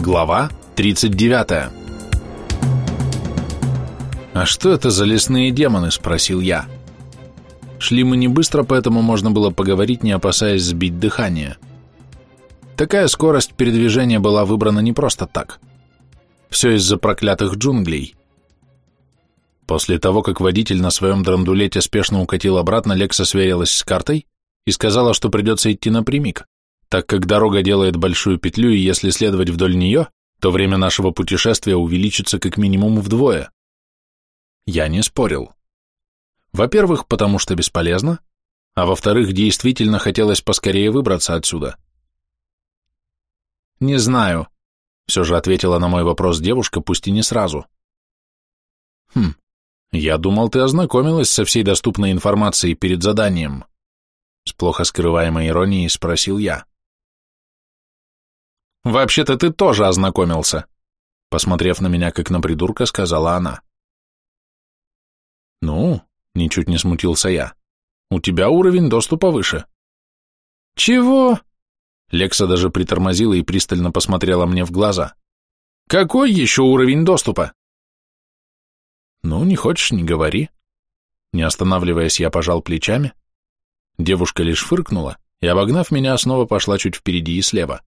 Глава 39 «А что это за лесные демоны?» – спросил я. Шли мы не быстро, поэтому можно было поговорить, не опасаясь сбить дыхание. Такая скорость передвижения была выбрана не просто так. Все из-за проклятых джунглей. После того, как водитель на своем драндулете спешно укатил обратно, Лекса сверилась с картой и сказала, что придется идти напрямик, так как дорога делает большую петлю, и если следовать вдоль нее, то время нашего путешествия увеличится как минимум вдвое. Я не спорил. Во-первых, потому что бесполезно, а во-вторых, действительно хотелось поскорее выбраться отсюда. «Не знаю», — все же ответила на мой вопрос девушка, пусть и не сразу. «Хм, я думал, ты ознакомилась со всей доступной информацией перед заданием», — с плохо скрываемой иронией спросил я. «Вообще-то ты тоже ознакомился», — посмотрев на меня как на придурка, сказала она. «Ну, ничуть не смутился я, у тебя уровень доступа выше». «Чего?» Лекса даже притормозила и пристально посмотрела мне в глаза. «Какой еще уровень доступа?» «Ну, не хочешь, не говори». Не останавливаясь, я пожал плечами. Девушка лишь фыркнула и, обогнав меня, снова пошла чуть впереди и слева.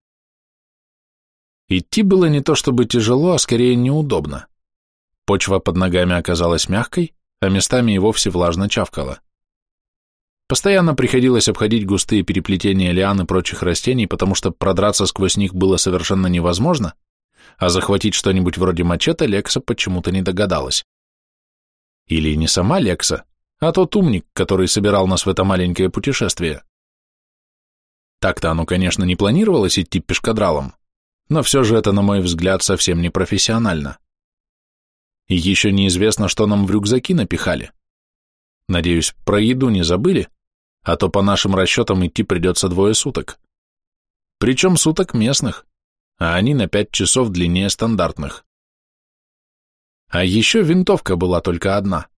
Идти было не то чтобы тяжело, а скорее неудобно. Почва под ногами оказалась мягкой, а местами и вовсе влажно чавкала. Постоянно приходилось обходить густые переплетения лиан и прочих растений, потому что продраться сквозь них было совершенно невозможно, а захватить что-нибудь вроде мачете Лекса почему-то не догадалась. Или не сама Лекса, а тот умник, который собирал нас в это маленькое путешествие. Так-то оно, конечно, не планировалось идти пешкадралом, но все же это, на мой взгляд, совсем не профессионально. И еще неизвестно, что нам в рюкзаки напихали. Надеюсь, про еду не забыли, а то по нашим расчетам идти придется двое суток. Причем суток местных, а они на пять часов длиннее стандартных. А еще винтовка была только одна.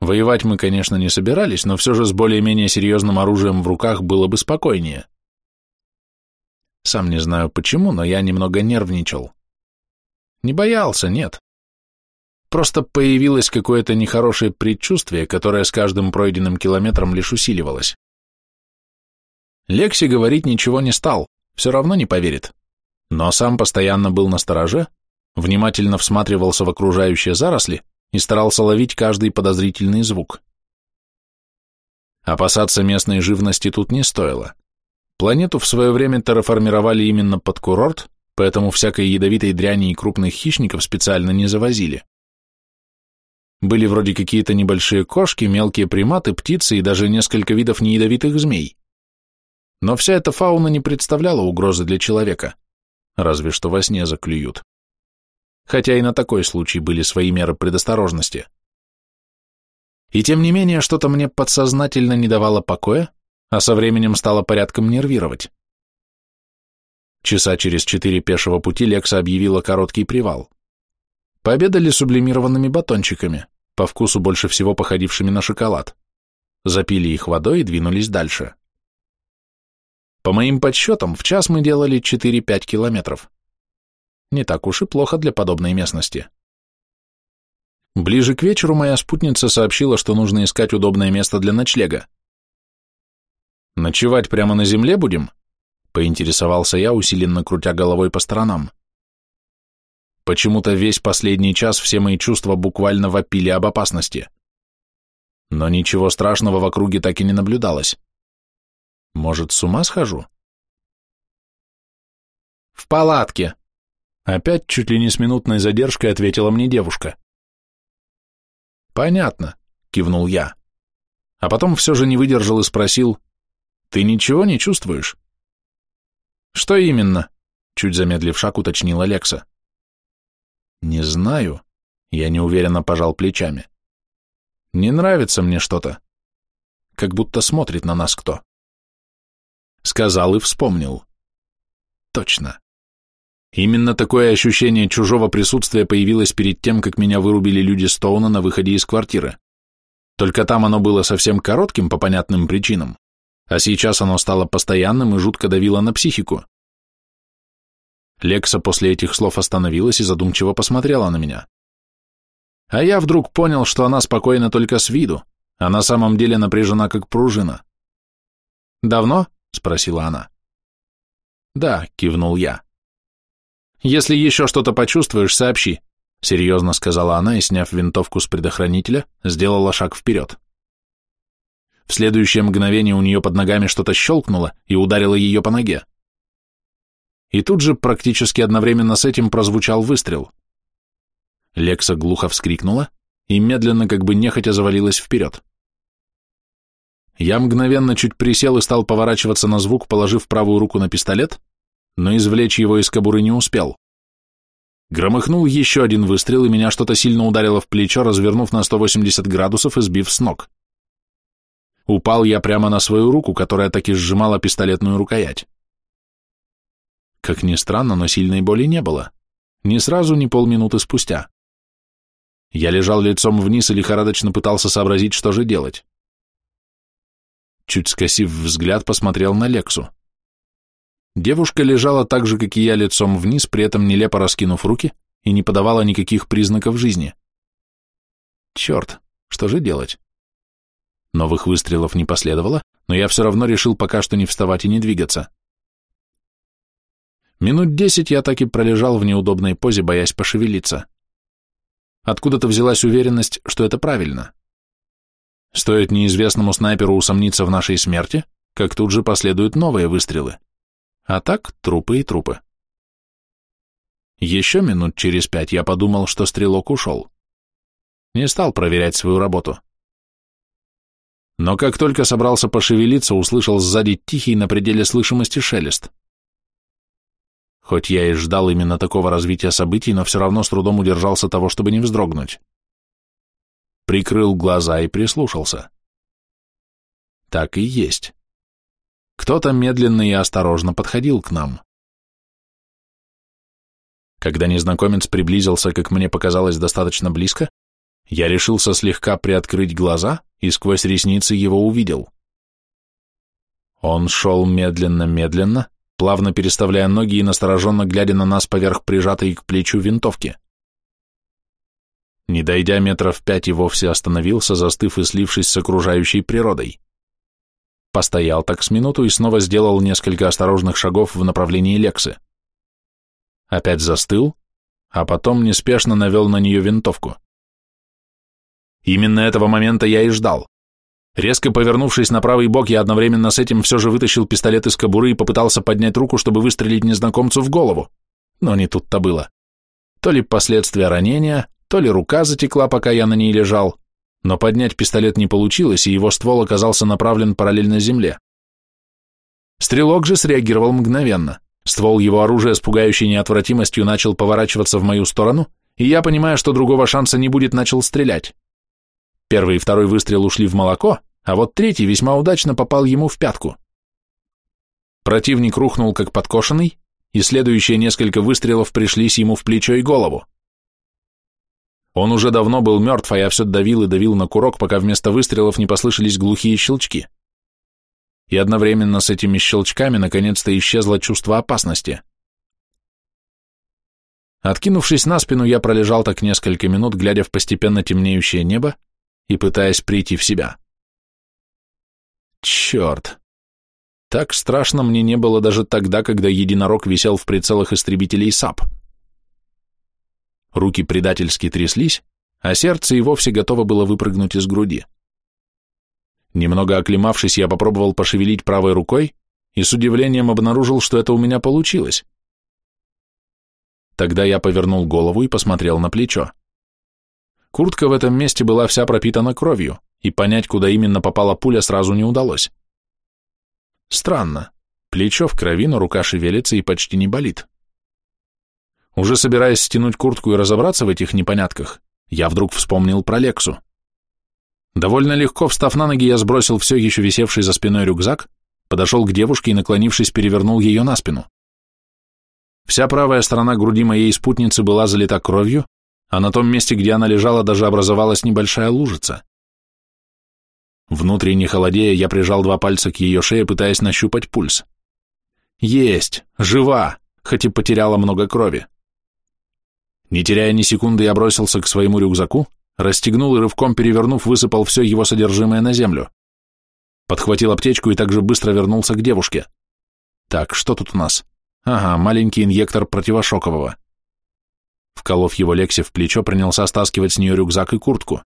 Воевать мы, конечно, не собирались, но все же с более-менее серьезным оружием в руках было бы спокойнее. Сам не знаю почему, но я немного нервничал. Не боялся, нет. Просто появилось какое-то нехорошее предчувствие, которое с каждым пройденным километром лишь усиливалось. Лекси говорить ничего не стал, все равно не поверит. Но сам постоянно был на стороже, внимательно всматривался в окружающие заросли и старался ловить каждый подозрительный звук. Опасаться местной живности тут не стоило. Планету в свое время терраформировали именно под курорт, поэтому всякой ядовитой дряни и крупных хищников специально не завозили. Были вроде какие-то небольшие кошки, мелкие приматы, птицы и даже несколько видов неядовитых змей. Но вся эта фауна не представляла угрозы для человека, разве что во сне заклюют. Хотя и на такой случай были свои меры предосторожности. И тем не менее, что-то мне подсознательно не давало покоя, а со временем стало порядком нервировать. Часа через четыре пешего пути Лекса объявила короткий привал. Пообедали сублимированными батончиками, по вкусу больше всего походившими на шоколад. Запили их водой и двинулись дальше. По моим подсчетам, в час мы делали 4-5 километров. Не так уж и плохо для подобной местности. Ближе к вечеру моя спутница сообщила, что нужно искать удобное место для ночлега. «Ночевать прямо на земле будем?» — поинтересовался я, усиленно крутя головой по сторонам. Почему-то весь последний час все мои чувства буквально вопили об опасности. Но ничего страшного в округе так и не наблюдалось. Может, с ума схожу? «В палатке!» Опять чуть ли не с минутной задержкой ответила мне девушка. «Понятно», — кивнул я. А потом все же не выдержал и спросил, ты ничего не чувствуешь? Что именно? Чуть замедлив шаг, уточнил Алекса. Не знаю. Я неуверенно пожал плечами. Не нравится мне что-то. Как будто смотрит на нас кто. Сказал и вспомнил. Точно. Именно такое ощущение чужого присутствия появилось перед тем, как меня вырубили люди Стоуна на выходе из квартиры. Только там оно было совсем коротким по понятным причинам а сейчас оно стало постоянным и жутко давило на психику. Лекса после этих слов остановилась и задумчиво посмотрела на меня. А я вдруг понял, что она спокойна только с виду, а на самом деле напряжена как пружина. «Давно?» — спросила она. «Да», — кивнул я. «Если еще что-то почувствуешь, сообщи», — серьезно сказала она и, сняв винтовку с предохранителя, сделала шаг вперед. В следующее мгновение у нее под ногами что-то щелкнуло и ударило ее по ноге. И тут же практически одновременно с этим прозвучал выстрел. Лекса глухо вскрикнула и медленно, как бы нехотя, завалилась вперед. Я мгновенно чуть присел и стал поворачиваться на звук, положив правую руку на пистолет, но извлечь его из кобуры не успел. Громыхнул еще один выстрел, и меня что-то сильно ударило в плечо, развернув на 180 градусов и сбив с ног. Упал я прямо на свою руку, которая таки сжимала пистолетную рукоять. Как ни странно, но сильной боли не было. Ни сразу, ни полминуты спустя. Я лежал лицом вниз и лихорадочно пытался сообразить, что же делать. Чуть скосив взгляд, посмотрел на Лексу. Девушка лежала так же, как и я, лицом вниз, при этом нелепо раскинув руки и не подавала никаких признаков жизни. Черт, что же делать? Новых выстрелов не последовало, но я все равно решил пока что не вставать и не двигаться. Минут десять я так и пролежал в неудобной позе, боясь пошевелиться. Откуда-то взялась уверенность, что это правильно. Стоит неизвестному снайперу усомниться в нашей смерти, как тут же последуют новые выстрелы. А так трупы и трупы. Еще минут через пять я подумал, что стрелок ушел. Не стал проверять свою работу но как только собрался пошевелиться, услышал сзади тихий на пределе слышимости шелест. Хоть я и ждал именно такого развития событий, но все равно с трудом удержался того, чтобы не вздрогнуть. Прикрыл глаза и прислушался. Так и есть. Кто-то медленно и осторожно подходил к нам. Когда незнакомец приблизился, как мне показалось, достаточно близко, я решился слегка приоткрыть глаза и сквозь ресницы его увидел. Он шел медленно-медленно, плавно переставляя ноги и настороженно глядя на нас поверх прижатой к плечу винтовки. Не дойдя метров пять и вовсе остановился, застыв и слившись с окружающей природой. Постоял так с минуту и снова сделал несколько осторожных шагов в направлении Лексы. Опять застыл, а потом неспешно навел на нее винтовку. Именно этого момента я и ждал. Резко повернувшись на правый бок, я одновременно с этим все же вытащил пистолет из кобуры и попытался поднять руку, чтобы выстрелить незнакомцу в голову. Но не тут-то было. То ли последствия ранения, то ли рука затекла, пока я на ней лежал, но поднять пистолет не получилось, и его ствол оказался направлен параллельно земле. Стрелок же среагировал мгновенно. Ствол его оружия с пугающей неотвратимостью начал поворачиваться в мою сторону, и я, понимая, что другого шанса не будет, начал стрелять. Первый и второй выстрел ушли в молоко, а вот третий весьма удачно попал ему в пятку. Противник рухнул как подкошенный, и следующие несколько выстрелов пришлись ему в плечо и голову. Он уже давно был мертв, а я все давил и давил на курок, пока вместо выстрелов не послышались глухие щелчки. И одновременно с этими щелчками наконец-то исчезло чувство опасности. Откинувшись на спину, я пролежал так несколько минут, глядя в постепенно темнеющее небо, и пытаясь прийти в себя. Черт! Так страшно мне не было даже тогда, когда единорог висел в прицелах истребителей САП. Руки предательски тряслись, а сердце и вовсе готово было выпрыгнуть из груди. Немного оклемавшись, я попробовал пошевелить правой рукой и с удивлением обнаружил, что это у меня получилось. Тогда я повернул голову и посмотрел на плечо. Куртка в этом месте была вся пропитана кровью, и понять, куда именно попала пуля, сразу не удалось. Странно. Плечо в крови, но рука шевелится и почти не болит. Уже собираясь стянуть куртку и разобраться в этих непонятках, я вдруг вспомнил про Лексу. Довольно легко встав на ноги, я сбросил все еще висевший за спиной рюкзак, подошел к девушке и, наклонившись, перевернул ее на спину. Вся правая сторона груди моей спутницы была залита кровью, а на том месте, где она лежала, даже образовалась небольшая лужица. Внутренне холодея, я прижал два пальца к ее шее, пытаясь нащупать пульс. Есть! Жива! хоть и потеряла много крови. Не теряя ни секунды, я бросился к своему рюкзаку, расстегнул и рывком перевернув, высыпал все его содержимое на землю. Подхватил аптечку и также быстро вернулся к девушке. Так, что тут у нас? Ага, маленький инъектор противошокового. Вколов его Лекси в плечо, принялся стаскивать с нее рюкзак и куртку.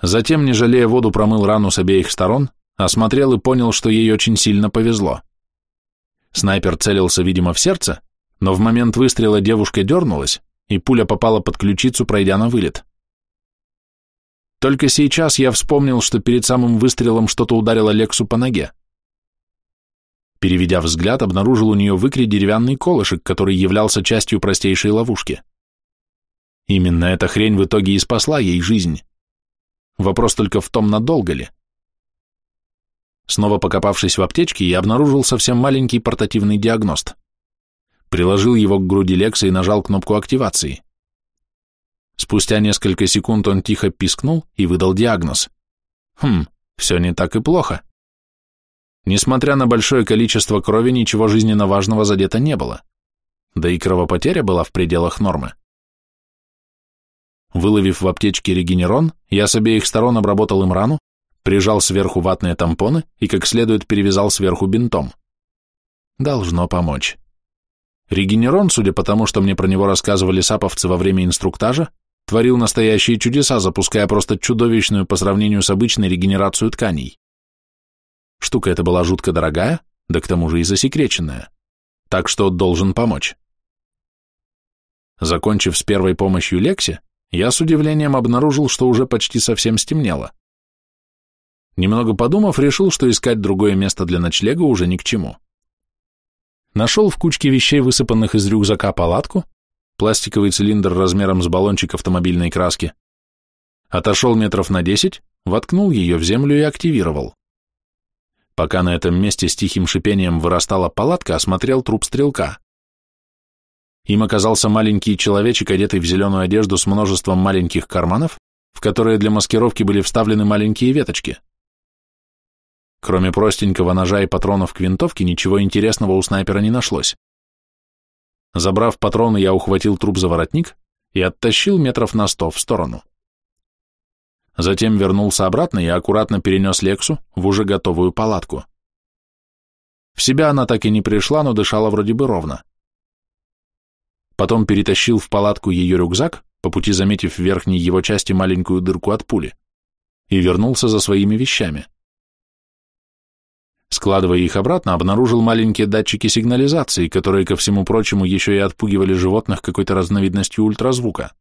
Затем, не жалея воду, промыл рану с обеих сторон, осмотрел и понял, что ей очень сильно повезло. Снайпер целился, видимо, в сердце, но в момент выстрела девушка дернулась, и пуля попала под ключицу, пройдя на вылет. Только сейчас я вспомнил, что перед самым выстрелом что-то ударило Лексу по ноге. Переведя взгляд, обнаружил у нее в икре деревянный колышек, который являлся частью простейшей ловушки. Именно эта хрень в итоге и спасла ей жизнь. Вопрос только в том, надолго ли. Снова покопавшись в аптечке, я обнаружил совсем маленький портативный диагност. Приложил его к груди Лекса и нажал кнопку активации. Спустя несколько секунд он тихо пискнул и выдал диагноз. Хм, все не так и плохо. Несмотря на большое количество крови, ничего жизненно важного задето не было. Да и кровопотеря была в пределах нормы. Выловив в аптечке регенерон, я с обеих сторон обработал им рану, прижал сверху ватные тампоны и как следует перевязал сверху бинтом. Должно помочь. Регенерон, судя по тому, что мне про него рассказывали саповцы во время инструктажа, творил настоящие чудеса, запуская просто чудовищную по сравнению с обычной регенерацию тканей. Штука эта была жутко дорогая, да к тому же и засекреченная, так что должен помочь. Закончив с первой помощью Лекси, я с удивлением обнаружил, что уже почти совсем стемнело. Немного подумав, решил, что искать другое место для ночлега уже ни к чему. Нашел в кучке вещей, высыпанных из рюкзака, палатку, пластиковый цилиндр размером с баллончик автомобильной краски, отошел метров на десять, воткнул ее в землю и активировал. Пока на этом месте с тихим шипением вырастала палатка, осмотрел труп стрелка. Им оказался маленький человечек, одетый в зеленую одежду с множеством маленьких карманов, в которые для маскировки были вставлены маленькие веточки. Кроме простенького ножа и патронов к винтовке, ничего интересного у снайпера не нашлось. Забрав патроны, я ухватил труп за воротник и оттащил метров на сто в сторону. Затем вернулся обратно и аккуратно перенес Лексу в уже готовую палатку. В себя она так и не пришла, но дышала вроде бы ровно потом перетащил в палатку ее рюкзак, по пути заметив в верхней его части маленькую дырку от пули, и вернулся за своими вещами. Складывая их обратно, обнаружил маленькие датчики сигнализации, которые, ко всему прочему, еще и отпугивали животных какой-то разновидностью ультразвука.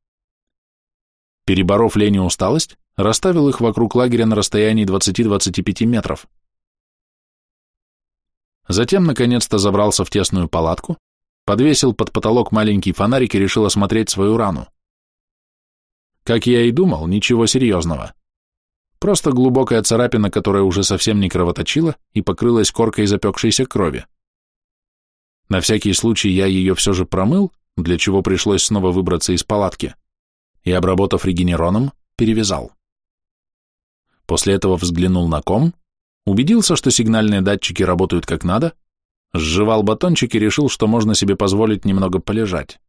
Переборов лень и усталость, расставил их вокруг лагеря на расстоянии 20-25 метров. Затем, наконец-то, забрался в тесную палатку, подвесил под потолок маленький фонарик и решил осмотреть свою рану. Как я и думал, ничего серьезного. Просто глубокая царапина, которая уже совсем не кровоточила и покрылась коркой запекшейся крови. На всякий случай я ее все же промыл, для чего пришлось снова выбраться из палатки, и, обработав регенероном, перевязал. После этого взглянул на ком, убедился, что сигнальные датчики работают как надо, сживал батончик и решил, что можно себе позволить немного полежать.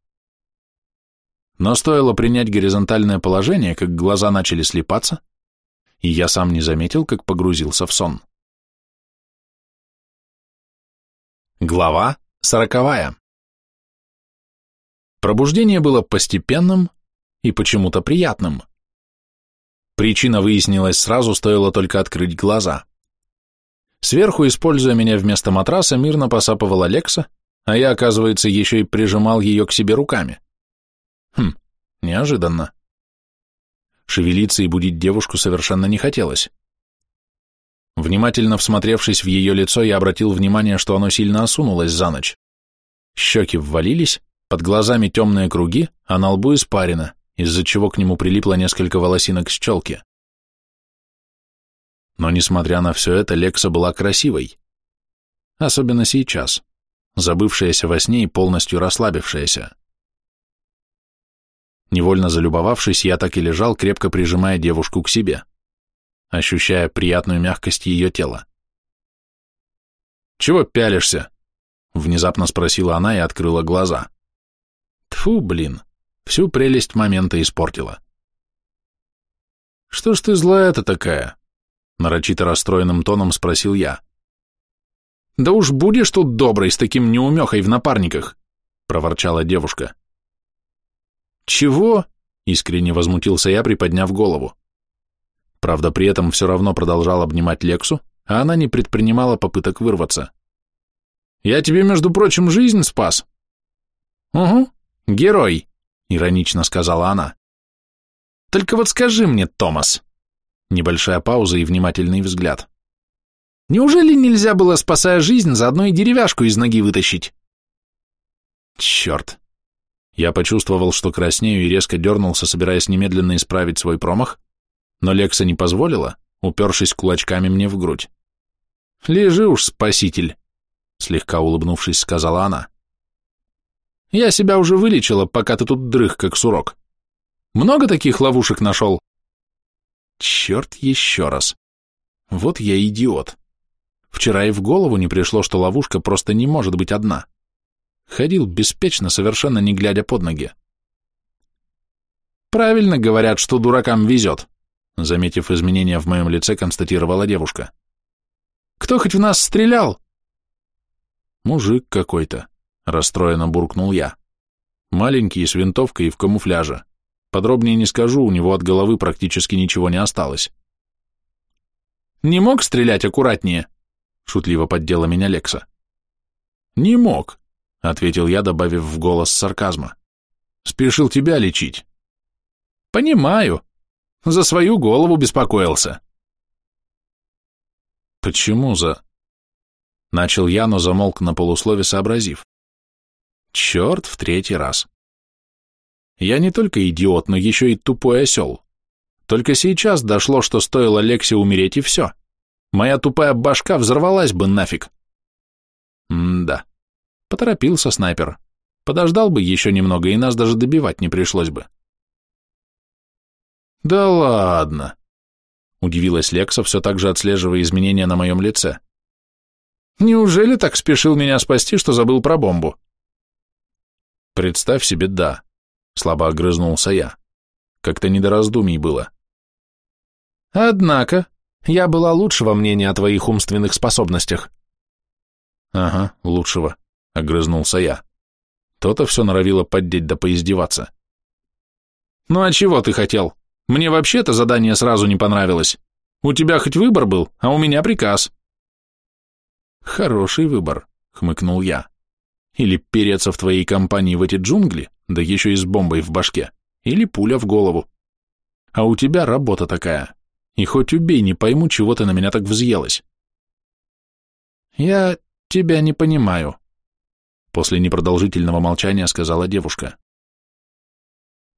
Но стоило принять горизонтальное положение, как глаза начали слепаться, и я сам не заметил, как погрузился в сон. Глава сороковая. Пробуждение было постепенным и почему-то приятным. Причина выяснилась сразу, стоило только открыть глаза. Сверху, используя меня вместо матраса, мирно посапывала Лекса, а я, оказывается, еще и прижимал ее к себе руками. Хм, неожиданно. Шевелиться и будить девушку совершенно не хотелось. Внимательно всмотревшись в ее лицо, я обратил внимание, что оно сильно осунулось за ночь. Щеки ввалились, под глазами темные круги, а на лбу испарина, из-за чего к нему прилипло несколько волосинок с челки. Но, несмотря на все это, Лекса была красивой. Особенно сейчас, забывшаяся во сне и полностью расслабившаяся. Невольно залюбовавшись, я так и лежал, крепко прижимая девушку к себе, ощущая приятную мягкость ее тела. «Чего пялишься?» Внезапно спросила она и открыла глаза. Тфу, блин, всю прелесть момента испортила. Что ж ты злая-то такая? Нарочито расстроенным тоном спросил я. Да уж будешь тут доброй с таким неумехой в напарниках, проворчала девушка. Чего? Искренне возмутился я, приподняв голову. Правда, при этом все равно продолжал обнимать Лексу, а она не предпринимала попыток вырваться. «Я тебе, между прочим, жизнь спас». «Угу, герой», — иронично сказала она. «Только вот скажи мне, Томас...» Небольшая пауза и внимательный взгляд. «Неужели нельзя было, спасая жизнь, заодно и деревяшку из ноги вытащить?» «Черт!» Я почувствовал, что краснею и резко дернулся, собираясь немедленно исправить свой промах, но Лекса не позволила, упершись кулачками мне в грудь. «Лежи уж, спаситель!» — слегка улыбнувшись, сказала она. «Я себя уже вылечила, пока ты тут дрых, как сурок. Много таких ловушек нашел?» «Черт еще раз! Вот я идиот! Вчера и в голову не пришло, что ловушка просто не может быть одна. Ходил беспечно, совершенно не глядя под ноги. «Правильно говорят, что дуракам везет», заметив изменения в моем лице, констатировала девушка. «Кто хоть в нас стрелял?» «Мужик какой-то», — расстроенно буркнул я. «Маленький, с винтовкой и в камуфляже. Подробнее не скажу, у него от головы практически ничего не осталось». «Не мог стрелять аккуратнее?» — шутливо поддела меня Лекса. «Не мог», — ответил я, добавив в голос сарказма. «Спешил тебя лечить». «Понимаю», за свою голову беспокоился. Почему за... Начал я, но замолк на полуслове, сообразив. Черт в третий раз. Я не только идиот, но еще и тупой осел. Только сейчас дошло, что стоило Лексе умереть, и все. Моя тупая башка взорвалась бы нафиг. М-да. Поторопился снайпер. Подождал бы еще немного, и нас даже добивать не пришлось бы. «Да ладно!» — удивилась Лекса, все так же отслеживая изменения на моем лице. «Неужели так спешил меня спасти, что забыл про бомбу?» «Представь себе, да», — слабо огрызнулся я. Как-то не до раздумий было. «Однако, я была лучшего мнения о твоих умственных способностях». «Ага, лучшего», — огрызнулся я. То-то все норовило поддеть да поиздеваться. «Ну а чего ты хотел?» Мне вообще это задание сразу не понравилось. У тебя хоть выбор был, а у меня приказ. Хороший выбор, хмыкнул я. Или переться в твоей компании в эти джунгли, да еще и с бомбой в башке, или пуля в голову. А у тебя работа такая, и хоть убей, не пойму, чего ты на меня так взъелась. Я тебя не понимаю, после непродолжительного молчания сказала девушка.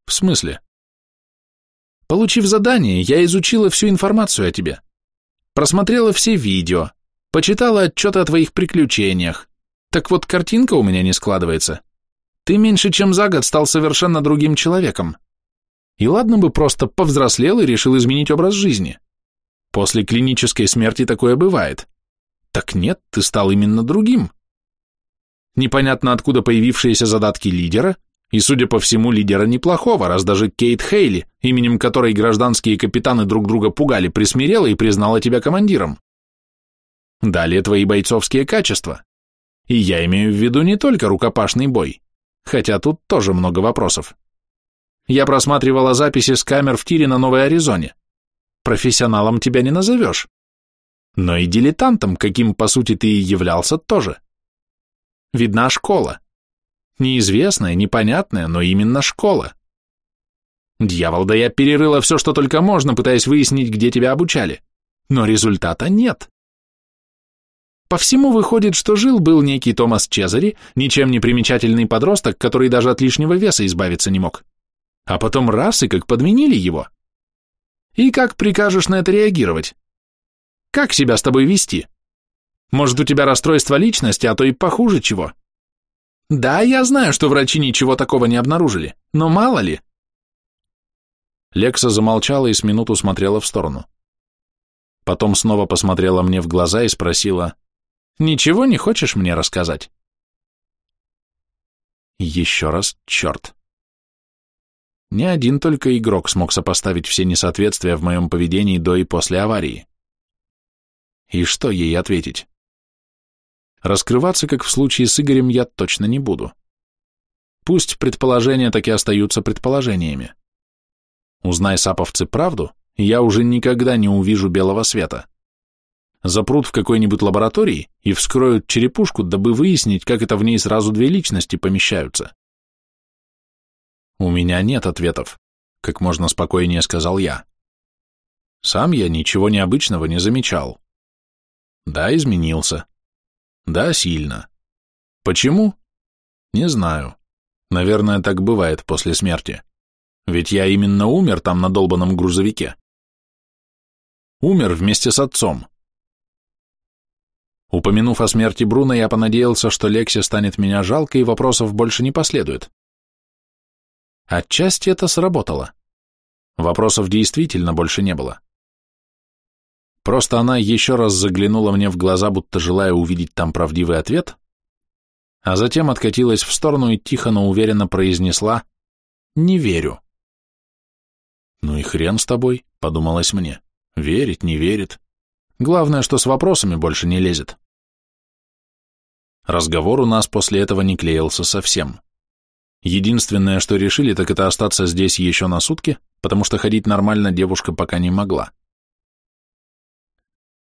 В смысле? Получив задание, я изучила всю информацию о тебе. Просмотрела все видео, почитала отчеты о твоих приключениях. Так вот, картинка у меня не складывается. Ты меньше чем за год стал совершенно другим человеком. И ладно бы просто повзрослел и решил изменить образ жизни. После клинической смерти такое бывает. Так нет, ты стал именно другим. Непонятно откуда появившиеся задатки лидера, и, судя по всему, лидера неплохого, раз даже Кейт Хейли, именем которой гражданские капитаны друг друга пугали, присмирела и признала тебя командиром. Далее твои бойцовские качества. И я имею в виду не только рукопашный бой, хотя тут тоже много вопросов. Я просматривала записи с камер в тире на Новой Аризоне. Профессионалом тебя не назовешь. Но и дилетантом, каким по сути ты и являлся, тоже. Видна школа. Неизвестная, непонятная, но именно школа. Дьявол, да я перерыла все, что только можно, пытаясь выяснить, где тебя обучали. Но результата нет. По всему выходит, что жил-был некий Томас Чезари, ничем не примечательный подросток, который даже от лишнего веса избавиться не мог. А потом раз и как подменили его. И как прикажешь на это реагировать? Как себя с тобой вести? Может, у тебя расстройство личности, а то и похуже чего? Да, я знаю, что врачи ничего такого не обнаружили, но мало ли. Лекса замолчала и с минуту смотрела в сторону. Потом снова посмотрела мне в глаза и спросила, «Ничего не хочешь мне рассказать? Еще раз черт. Не один только игрок смог сопоставить все несоответствия в моем поведении до и после аварии. И что ей ответить? Раскрываться, как в случае с Игорем, я точно не буду. Пусть предположения так и остаются предположениями. Узнай саповцы правду, я уже никогда не увижу белого света. Запрут в какой-нибудь лаборатории и вскроют черепушку, дабы выяснить, как это в ней сразу две личности помещаются. У меня нет ответов, как можно спокойнее сказал я. Сам я ничего необычного не замечал. Да, изменился. Да, сильно. Почему? Не знаю. Наверное, так бывает после смерти. Ведь я именно умер там на долбанном грузовике. Умер вместе с отцом. Упомянув о смерти Бруно, я понадеялся, что Лексе станет меня жалко и вопросов больше не последует. Отчасти это сработало. Вопросов действительно больше не было. Просто она еще раз заглянула мне в глаза, будто желая увидеть там правдивый ответ, а затем откатилась в сторону и тихо, но уверенно произнесла «Не верю». «Ну и хрен с тобой», — подумалось мне. «Верит, не верит. Главное, что с вопросами больше не лезет». Разговор у нас после этого не клеился совсем. Единственное, что решили, так это остаться здесь еще на сутки, потому что ходить нормально девушка пока не могла.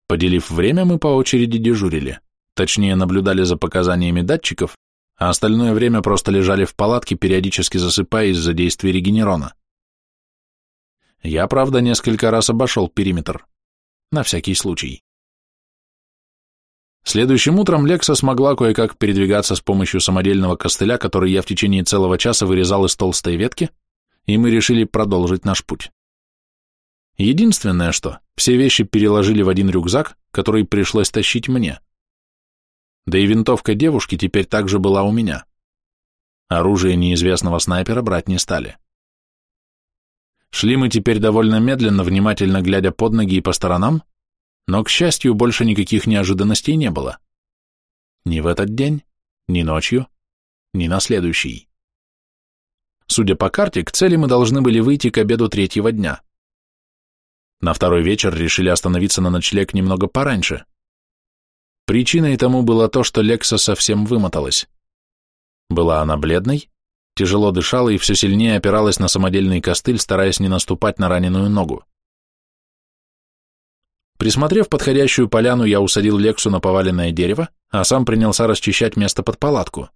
Поделив время, мы по очереди дежурили, точнее наблюдали за показаниями датчиков, а остальное время просто лежали в палатке, периодически засыпая из-за действия регенерона. Я, правда, несколько раз обошел периметр, на всякий случай. Следующим утром Лекса смогла кое-как передвигаться с помощью самодельного костыля, который я в течение целого часа вырезал из толстой ветки, и мы решили продолжить наш путь. Единственное что, все вещи переложили в один рюкзак, который пришлось тащить мне. Да и винтовка девушки теперь также была у меня. Оружие неизвестного снайпера брать не стали. Шли мы теперь довольно медленно, внимательно глядя под ноги и по сторонам, но, к счастью, больше никаких неожиданностей не было. Ни в этот день, ни ночью, ни на следующий. Судя по карте, к цели мы должны были выйти к обеду третьего дня. На второй вечер решили остановиться на ночлег немного пораньше. Причиной тому было то, что Лекса совсем вымоталась. Была она бледной, тяжело дышала и все сильнее опиралась на самодельный костыль, стараясь не наступать на раненую ногу. Присмотрев подходящую поляну, я усадил Лексу на поваленное дерево, а сам принялся расчищать место под палатку.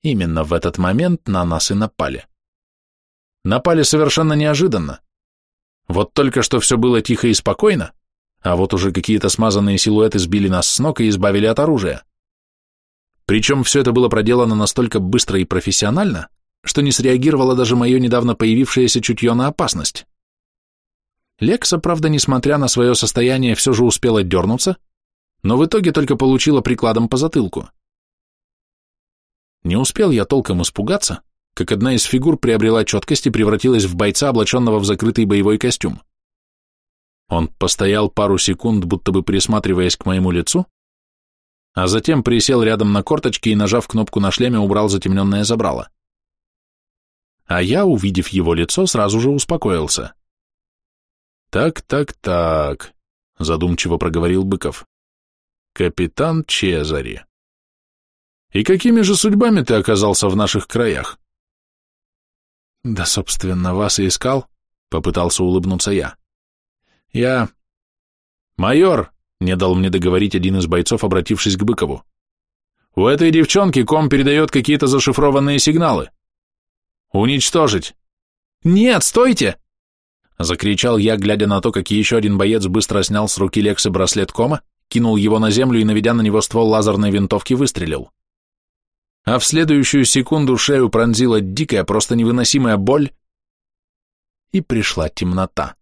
Именно в этот момент на нас и напали. Напали совершенно неожиданно. Вот только что все было тихо и спокойно, а вот уже какие-то смазанные силуэты сбили нас с ног и избавили от оружия. Причем все это было проделано настолько быстро и профессионально, что не среагировало даже мое недавно появившееся чутье на опасность. Лекса, правда, несмотря на свое состояние, все же успела дернуться, но в итоге только получила прикладом по затылку. Не успел я толком испугаться, как одна из фигур приобрела четкость и превратилась в бойца, облаченного в закрытый боевой костюм. Он постоял пару секунд, будто бы присматриваясь к моему лицу, а затем присел рядом на корточки и, нажав кнопку на шлеме, убрал затемненное забрало. А я, увидев его лицо, сразу же успокоился. «Так, так, так», — задумчиво проговорил Быков. «Капитан Чезари. И какими же судьбами ты оказался в наших краях?» «Да, собственно, вас и искал», — попытался улыбнуться я. «Я...» «Майор», — не дал мне договорить один из бойцов, обратившись к Быкову. «У этой девчонки ком передает какие-то зашифрованные сигналы. Уничтожить!» «Нет, стойте!» Закричал я, глядя на то, как еще один боец быстро снял с руки Лексы браслет кома, кинул его на землю и, наведя на него ствол лазерной винтовки, выстрелил. А в следующую секунду шею пронзила дикая, просто невыносимая боль, и пришла темнота.